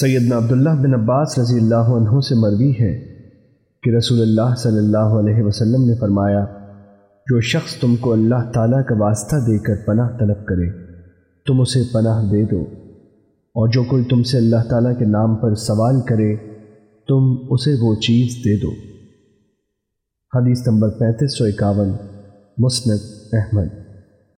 سیدنا عبداللہ بن عباس رضی اللہ عنہ سے مروی ہے کہ رسول اللہ صلی اللہ علیہ وسلم نے فرمایا، جو شخص تم کو اللہ تعالیٰ کا واسطہ دے کر پناہ طلب کرے، تم اسے پناہ دے دو۔ اور جو کوئی تم سے اللہ تعالیٰ کے نام پر سوال کرے، تم اسے وہ چیز دے دو۔ حدیث نمبر پینتیس سو اکاون، مسند احمد۔